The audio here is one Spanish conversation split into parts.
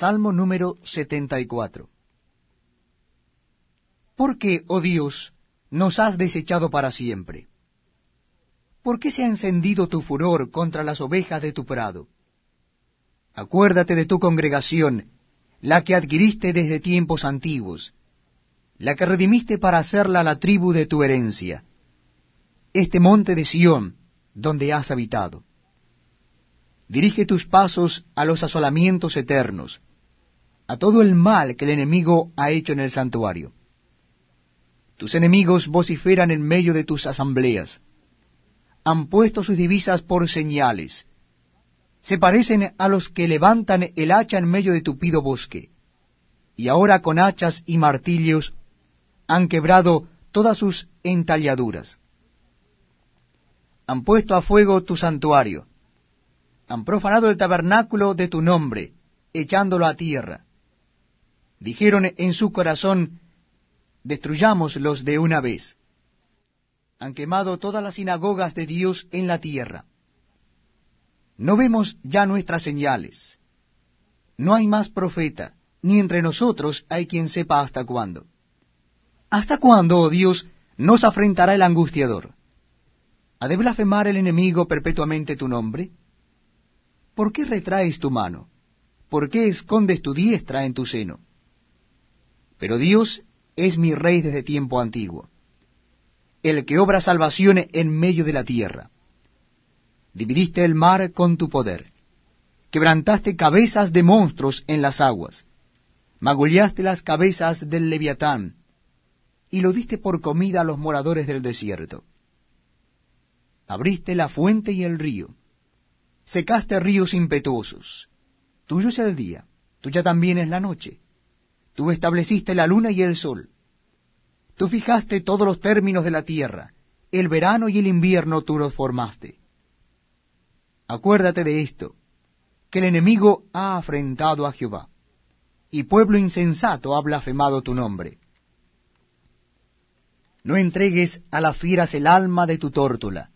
Salmo número 74. ¿Por qué, oh Dios, nos has desechado para siempre? ¿Por qué se ha encendido tu furor contra las ovejas de tu prado? Acuérdate de tu congregación, la que adquiriste desde tiempos antiguos, la que redimiste para hacerla la tribu de tu herencia, este monte de Sión, donde has habitado. Dirige tus pasos a los asolamientos eternos, a todo el mal que el enemigo ha hecho en el santuario. Tus enemigos vociferan en medio de tus asambleas. Han puesto sus divisas por señales. Se parecen a los que levantan el hacha en medio de tupido bosque. Y ahora con hachas y martillos han quebrado todas sus entalladuras. Han puesto a fuego tu santuario han profanado el tabernáculo de tu nombre, echándolo a tierra. Dijeron en su corazón, destruyámoslos de una vez. Han quemado todas las sinagogas de Dios en la tierra. No vemos ya nuestras señales. No hay más profeta, ni entre nosotros hay quien sepa hasta cuándo. ¿Hasta cuándo, oh Dios, nos afrentará el angustiador? ¿Ha de blasfemar el enemigo perpetuamente tu nombre? ¿Por qué retraes tu mano? ¿Por qué escondes tu diestra en tu seno? Pero Dios es mi rey desde tiempo antiguo, el que obra salvación en medio de la tierra. Dividiste el mar con tu poder, quebrantaste cabezas de monstruos en las aguas, magullaste las cabezas del leviatán, y lo diste por comida a los moradores del desierto. Abriste la fuente y el río, secaste ríos impetuosos. Tuyo es el día, tuya también es la noche. Tú estableciste la luna y el sol. Tú fijaste todos los términos de la tierra, el verano y el invierno tú los formaste. Acuérdate de esto, que el enemigo ha afrentado a Jehová, y pueblo insensato ha blasfemado tu nombre. No entregues a las fieras el alma de tu tórtola,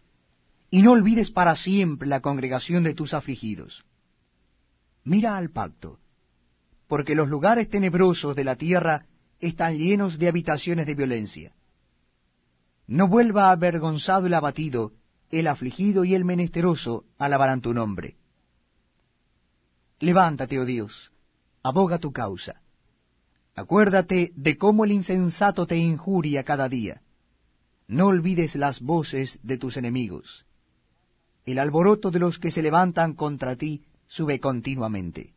y no olvides para siempre la congregación de tus afligidos. Mira al pacto, porque los lugares tenebrosos de la tierra están llenos de habitaciones de violencia. No vuelva avergonzado el abatido, el afligido y el menesteroso alabarán tu nombre. Levántate, oh Dios, aboga tu causa. Acuérdate de cómo el insensato te injuria cada día. No olvides las voces de tus enemigos el alboroto de los que se levantan contra ti sube continuamente.